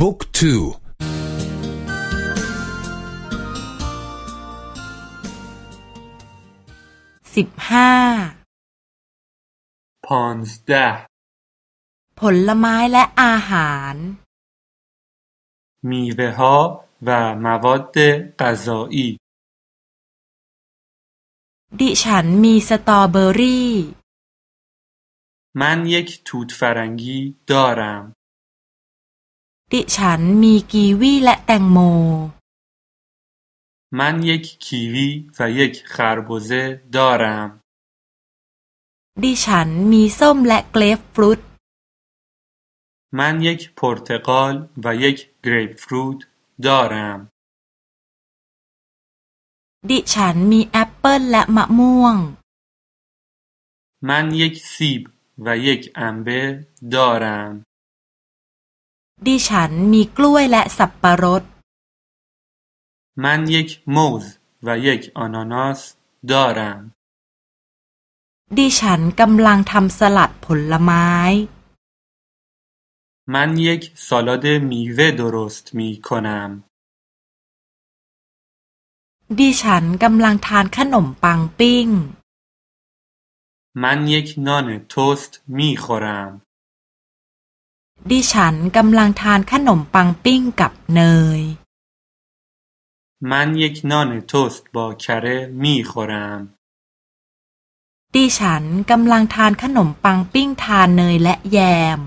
บุ๊กทูสิบห้าพอนสเดผลไม้และอาหาร มีเวฮา و مواد غذایی ดิฉันมีสตรอเบอรี่ من یک توت فرنگی دارم ดิฉันมีกีวีและแตงโม من یک کیوی و یک خربزه دارم ดิฉันมีส้มและเกรปฟรุต من یک پرتقال و یک گریپ فروت دارم ดิฉันมีแอปเปิลและมะม่วง من یک سیب و یک انبه دارم ดิฉันมีกล้วยและสับปะรด من یک موز و یک آناناس دارم ดิฉันกำลังทำสลัดผลไม้ من یک سالاد میوه درست می کنم ดิฉันกำลังทานขนมปังปิ้ง من یک نان توست می خورم ดิฉันกำลังทานขนมปังปิ้งกับเนย من یک نان توست با کره می خورم ดิฉันกำลังทานขนมปังปิ้งทานเนยและแยม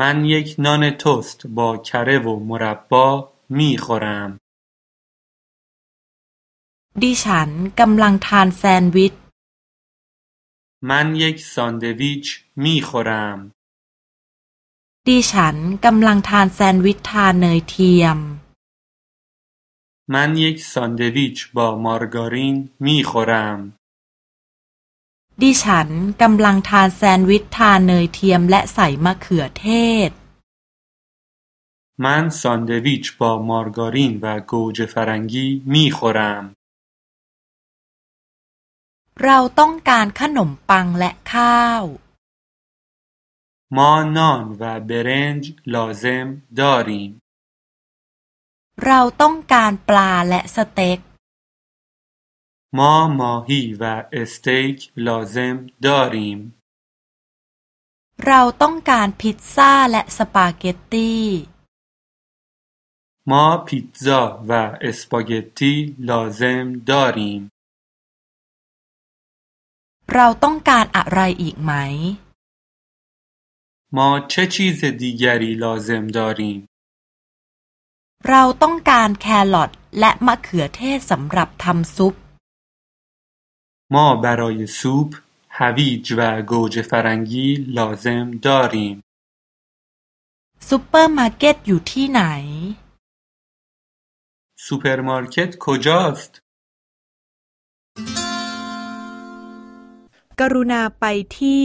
من یک نان توست با کره و مربا می خورم ดิฉันกำลังทานแซนด์วิช من یک ساندویچ می خورم ดิฉันกำลังทานแซนด์วิชทานเนยเทียม من یک ساندویچ با مارگارین می خورم ดิฉันกำลังทานแซนด์วิชทานเนยเทียมและใส่มะเขือเทศ من ساندویچ با مارگارین و گوجه فرنگی می خورم เราต้องการขนมปังและข้าว ما نان و برنج لازم داریم เราต้องการปลาและสเต็ก ما ماهی و استیک لازم داریم เราต้องการพิซซ่าและสปาเกตตี ما پیتزا و اسپاگتی لازم داریم เราต้องการอะไรอีกไหม ما چه چیز دیگری لازم داریم เราต้องการแครอทและมะเขือเทศสำหรับทำซุป ما برای سوپ هویج و گوجه فرنگی لازم داریم ซูเปอร์มาร์เก็ตอยู่ที่ไหน سوپرمارکت کجاست กรุณาไปที่